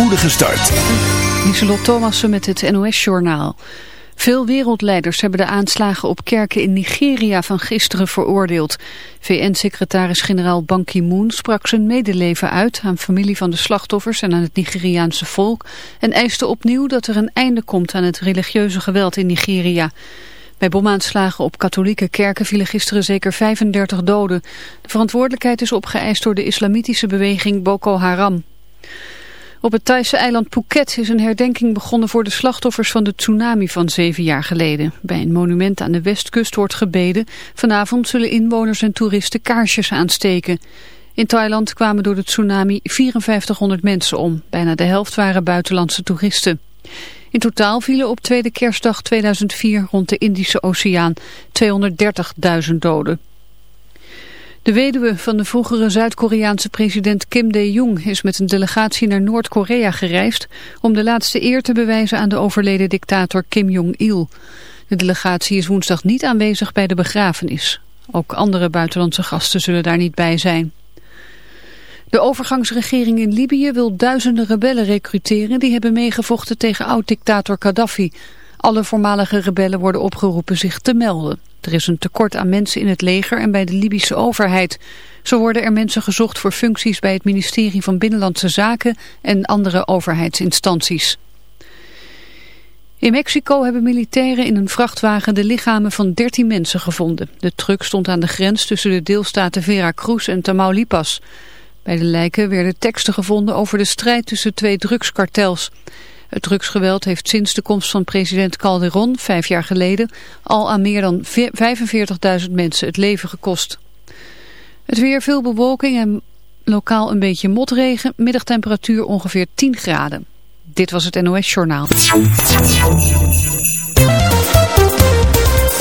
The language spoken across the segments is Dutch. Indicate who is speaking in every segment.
Speaker 1: spoedige start.
Speaker 2: Lieselot Thomassen met het NOS-journaal. Veel wereldleiders hebben de aanslagen op kerken in Nigeria van gisteren veroordeeld. VN-secretaris-generaal Ban Ki-moon sprak zijn medeleven uit aan familie van de slachtoffers en aan het Nigeriaanse volk en eiste opnieuw dat er een einde komt aan het religieuze geweld in Nigeria. Bij bomaanslagen op katholieke kerken vielen gisteren zeker 35 doden. De verantwoordelijkheid is opgeëist door de islamitische beweging Boko Haram. Op het Thaise eiland Phuket is een herdenking begonnen voor de slachtoffers van de tsunami van zeven jaar geleden. Bij een monument aan de westkust wordt gebeden. Vanavond zullen inwoners en toeristen kaarsjes aansteken. In Thailand kwamen door de tsunami 5400 mensen om. Bijna de helft waren buitenlandse toeristen. In totaal vielen op tweede kerstdag 2004 rond de Indische Oceaan 230.000 doden. De weduwe van de vroegere Zuid-Koreaanse president Kim Dae-jung is met een delegatie naar Noord-Korea gereisd om de laatste eer te bewijzen aan de overleden dictator Kim Jong-il. De delegatie is woensdag niet aanwezig bij de begrafenis. Ook andere buitenlandse gasten zullen daar niet bij zijn. De overgangsregering in Libië wil duizenden rebellen recruteren die hebben meegevochten tegen oud-dictator Gaddafi. Alle voormalige rebellen worden opgeroepen zich te melden. Er is een tekort aan mensen in het leger en bij de Libische overheid. Zo worden er mensen gezocht voor functies bij het ministerie van Binnenlandse Zaken en andere overheidsinstanties. In Mexico hebben militairen in een vrachtwagen de lichamen van 13 mensen gevonden. De truck stond aan de grens tussen de deelstaten Veracruz en Tamaulipas. Bij de lijken werden teksten gevonden over de strijd tussen twee drugskartels. Het drugsgeweld heeft sinds de komst van president Calderon, vijf jaar geleden, al aan meer dan 45.000 mensen het leven gekost. Het weer veel bewolking en lokaal een beetje motregen, middagtemperatuur ongeveer 10 graden. Dit was het NOS Journaal.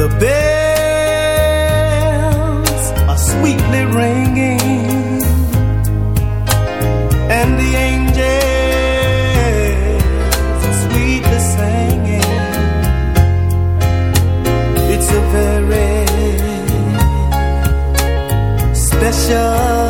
Speaker 3: The bells are sweetly ringing, and the angels are sweetly singing. It's a very special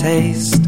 Speaker 4: Taste.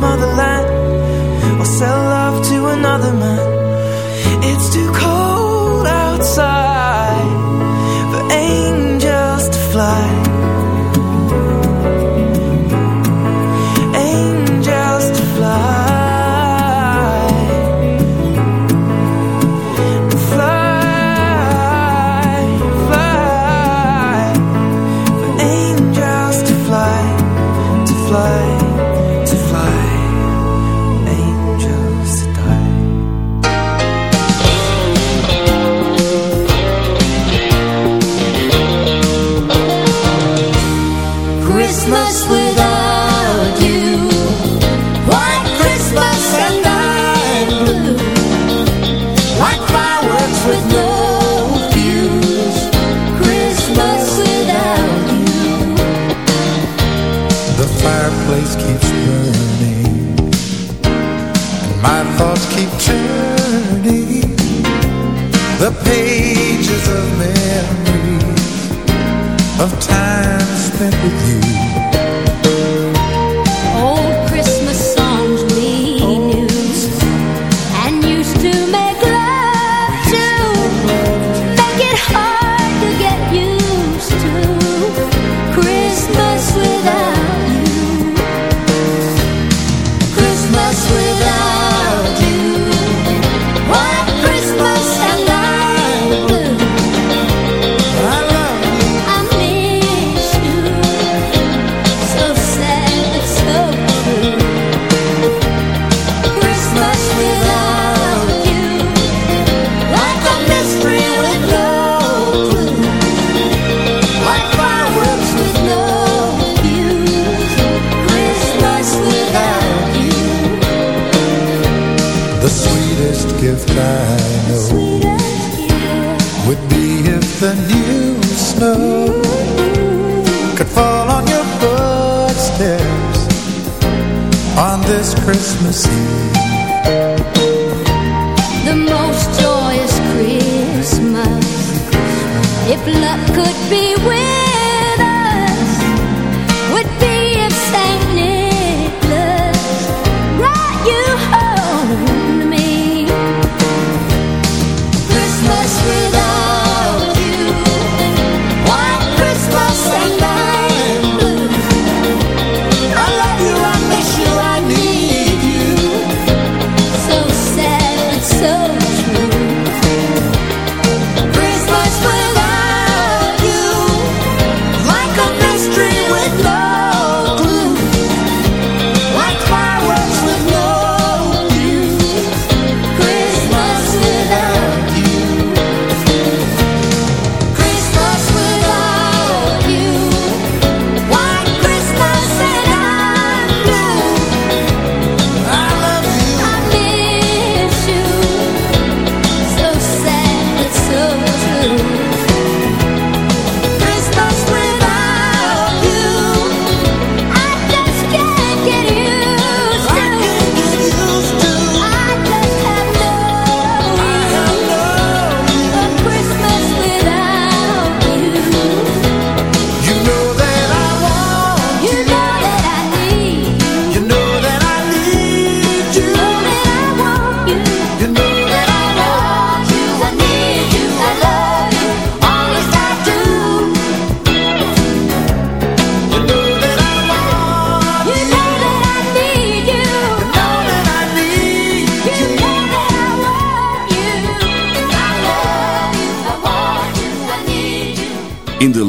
Speaker 5: mother.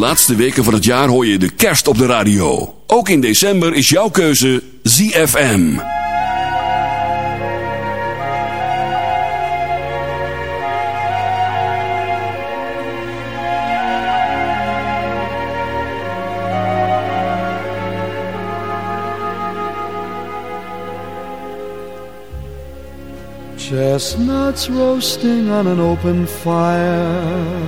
Speaker 5: Laatste weken van het jaar hoor je de kerst op de radio. Ook in december is jouw keuze ZFM.
Speaker 6: Chestnuts roasting on an open fire.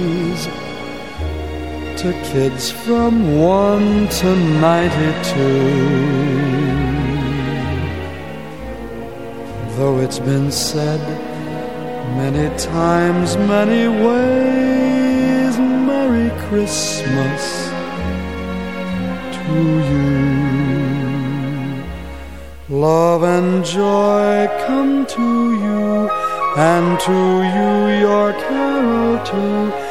Speaker 6: to kids from 1 to 92. Though it's been said many times, many ways, Merry Christmas to you. Love and joy come to you, and to you your carol too.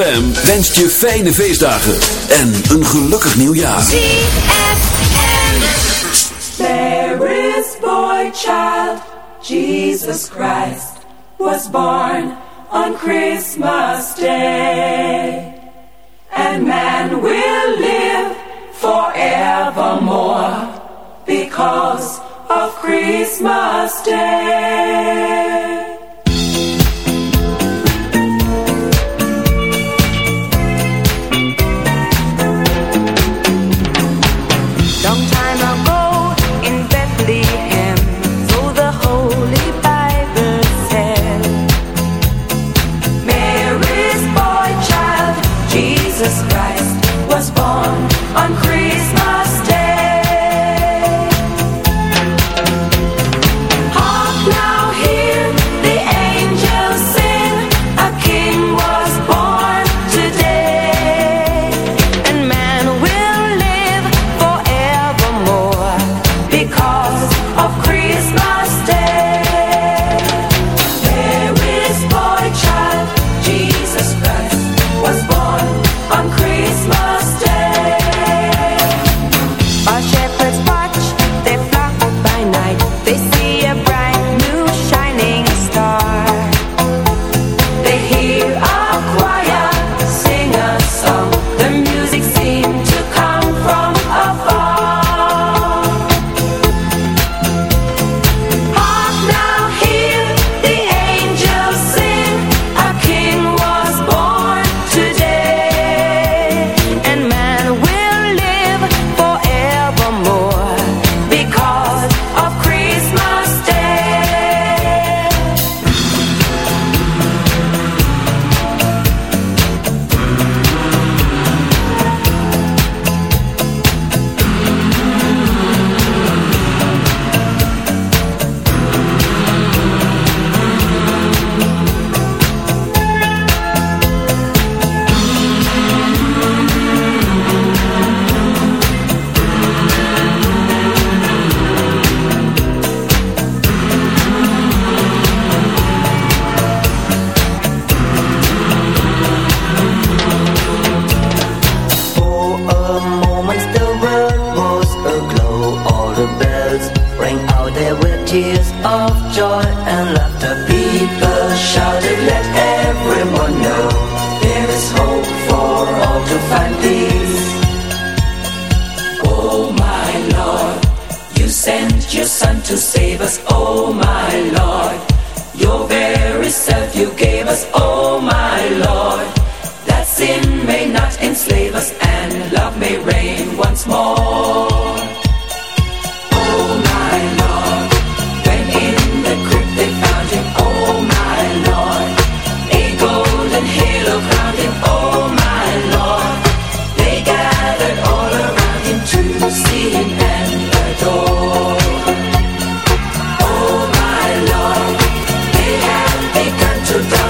Speaker 5: Wens je fijne feestdagen en een gelukkig nieuwjaar. ZFM.
Speaker 7: There is boy child, Jesus Christ, was born on Christmas Day. And man will live forevermore because of Christmas Day.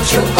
Speaker 8: show.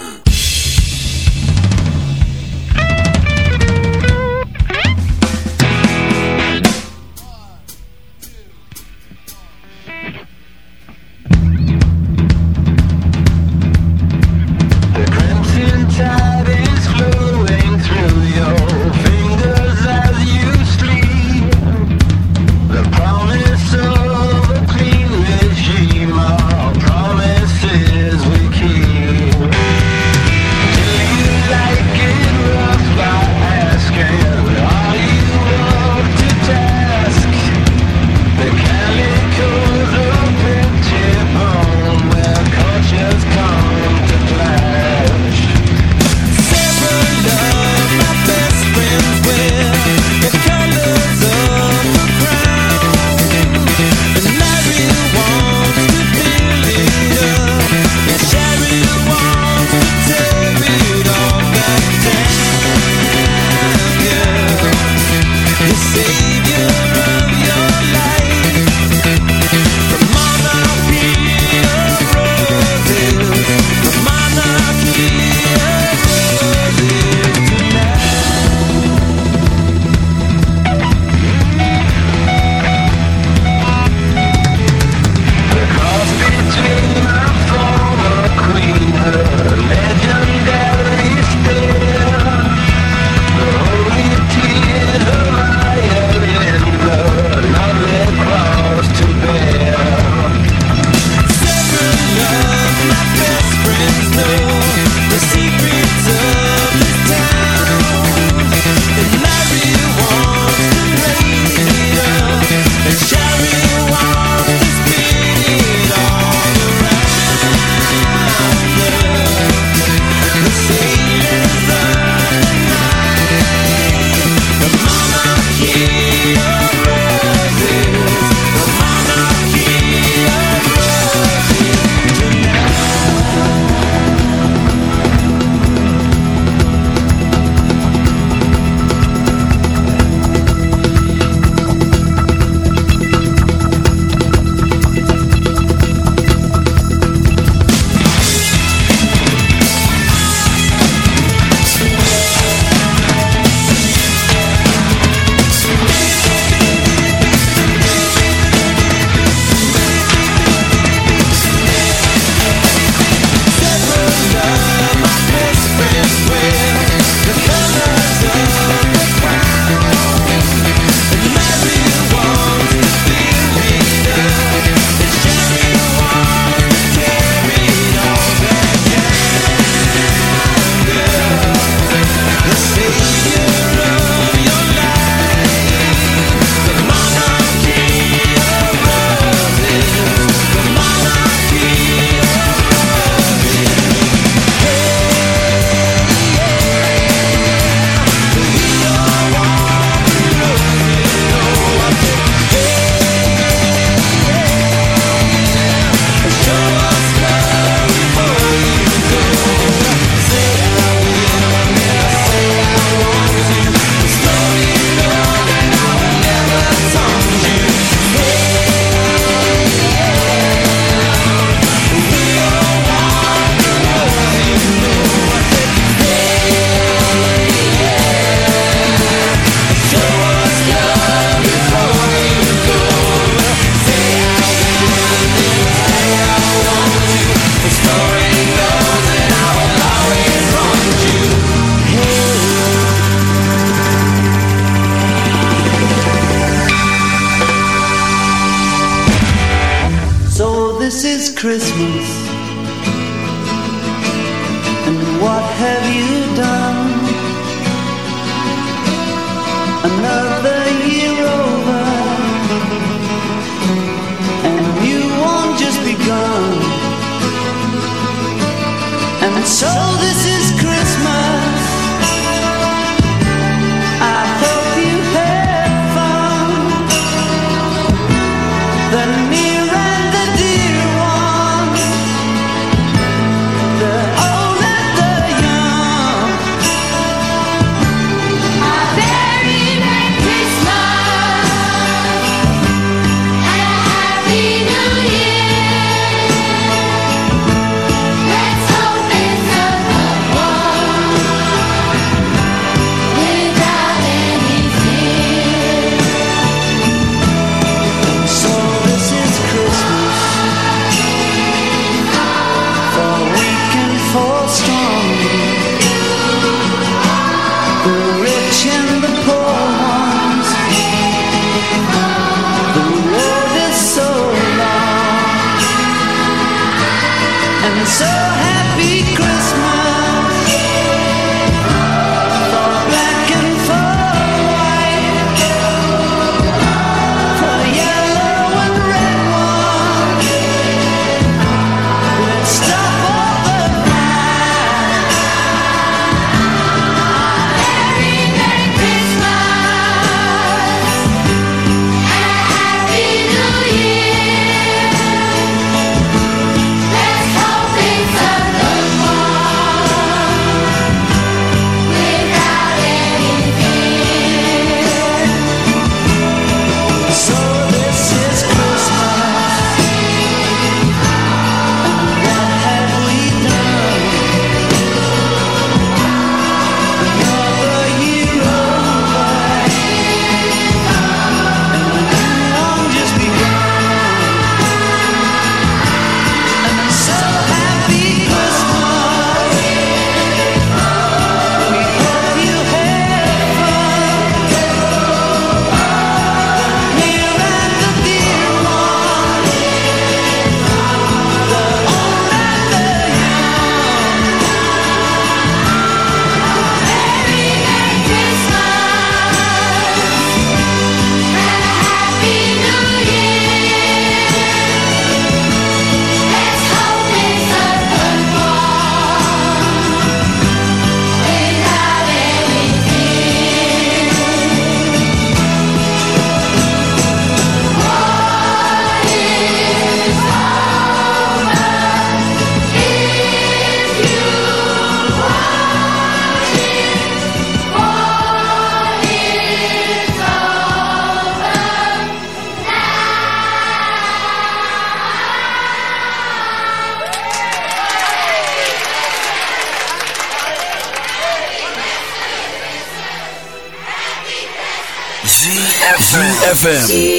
Speaker 9: ZFM.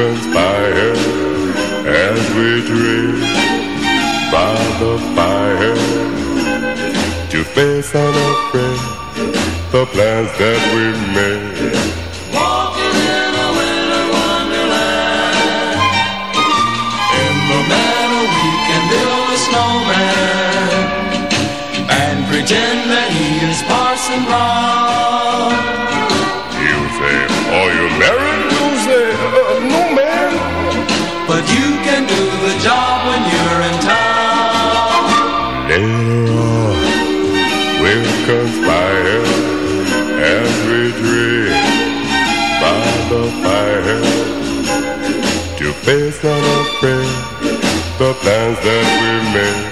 Speaker 10: transpire as we dream by the fire to face unafraid the plans that we made.
Speaker 11: vows that
Speaker 10: we made.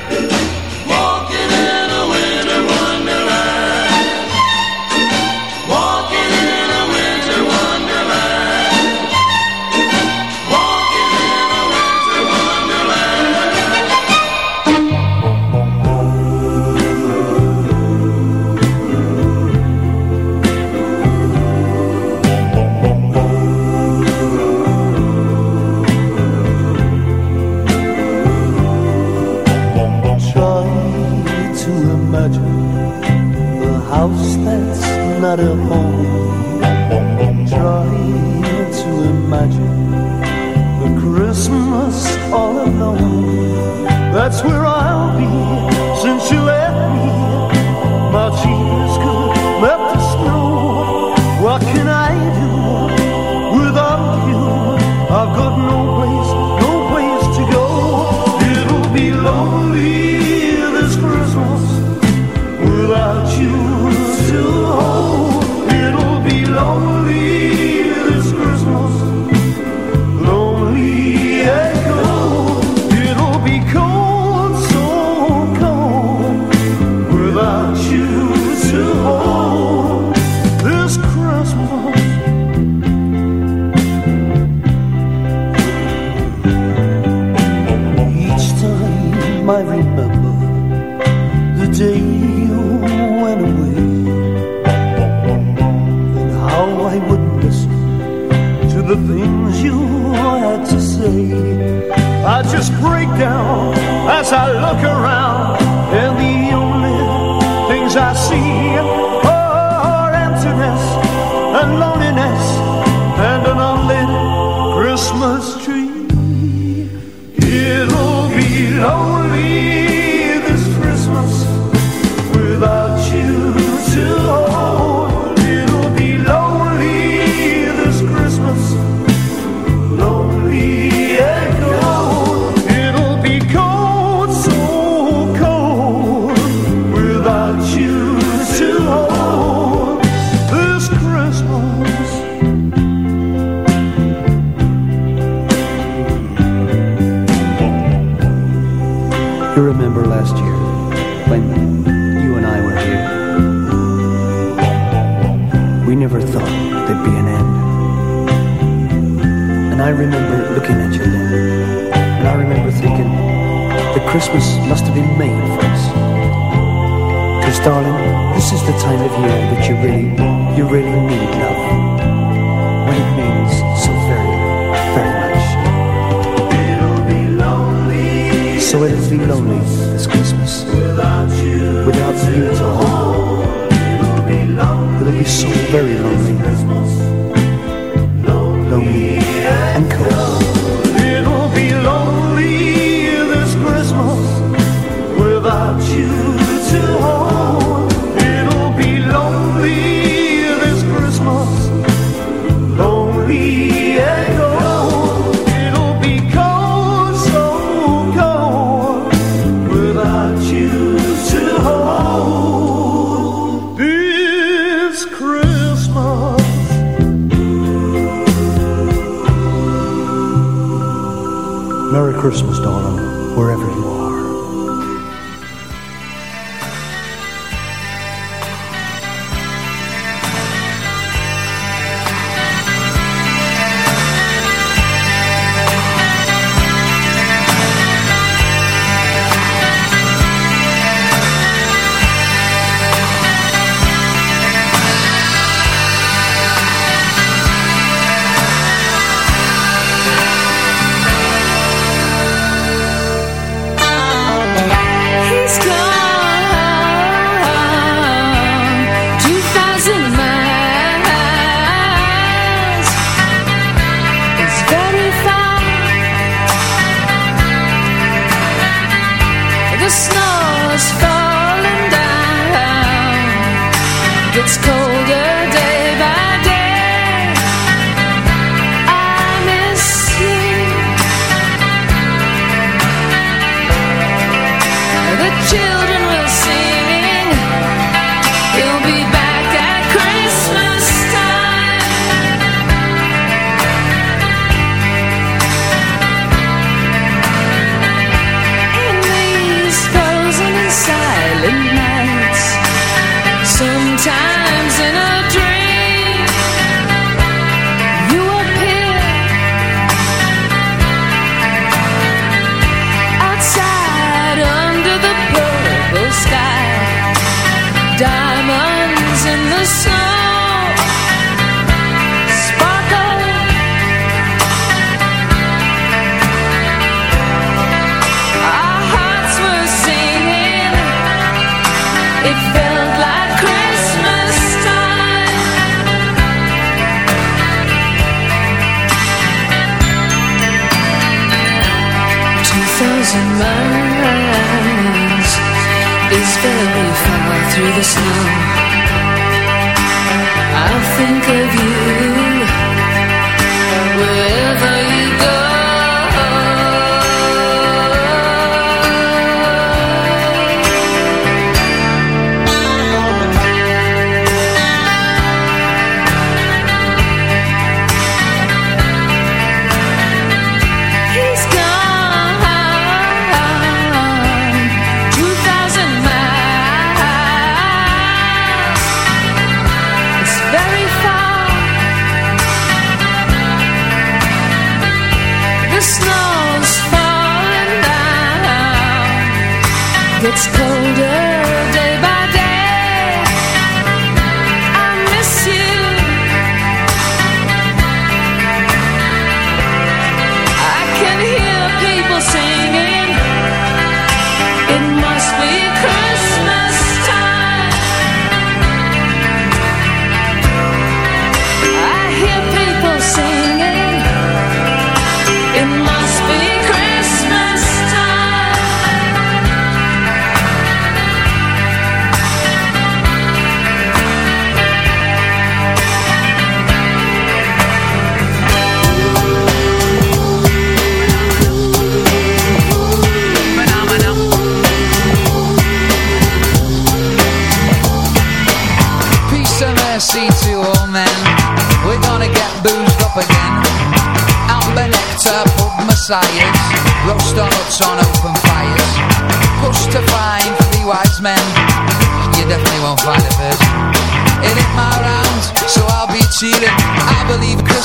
Speaker 12: lonely this Christmas without you, without you to hold. It'll be so very lonely, lonely and cold. chill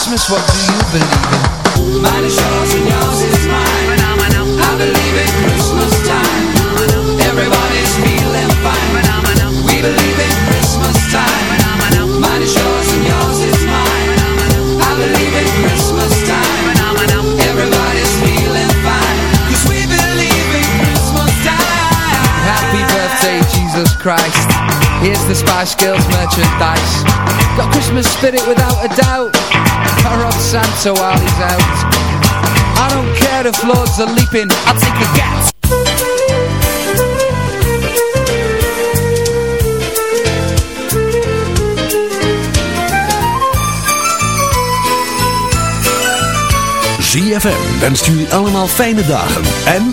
Speaker 12: Christmas,
Speaker 13: what do you believe in?
Speaker 11: Mine is yours and yours is mine. I believe in Christmas time. Everybody's feeling fine. We believe in Christmas time. Mine is yours and yours is mine. I believe in Christmas time. Everybody's feeling fine. 'Cause we believe in Christmas time.
Speaker 13: Happy birthday, Jesus Christ. Here's the Spice Girls merchandise. Got Christmas spirit without a doubt. Rob Santa while. I don't care are leaping, I'll take a
Speaker 14: wenst jullie allemaal fijne dagen en...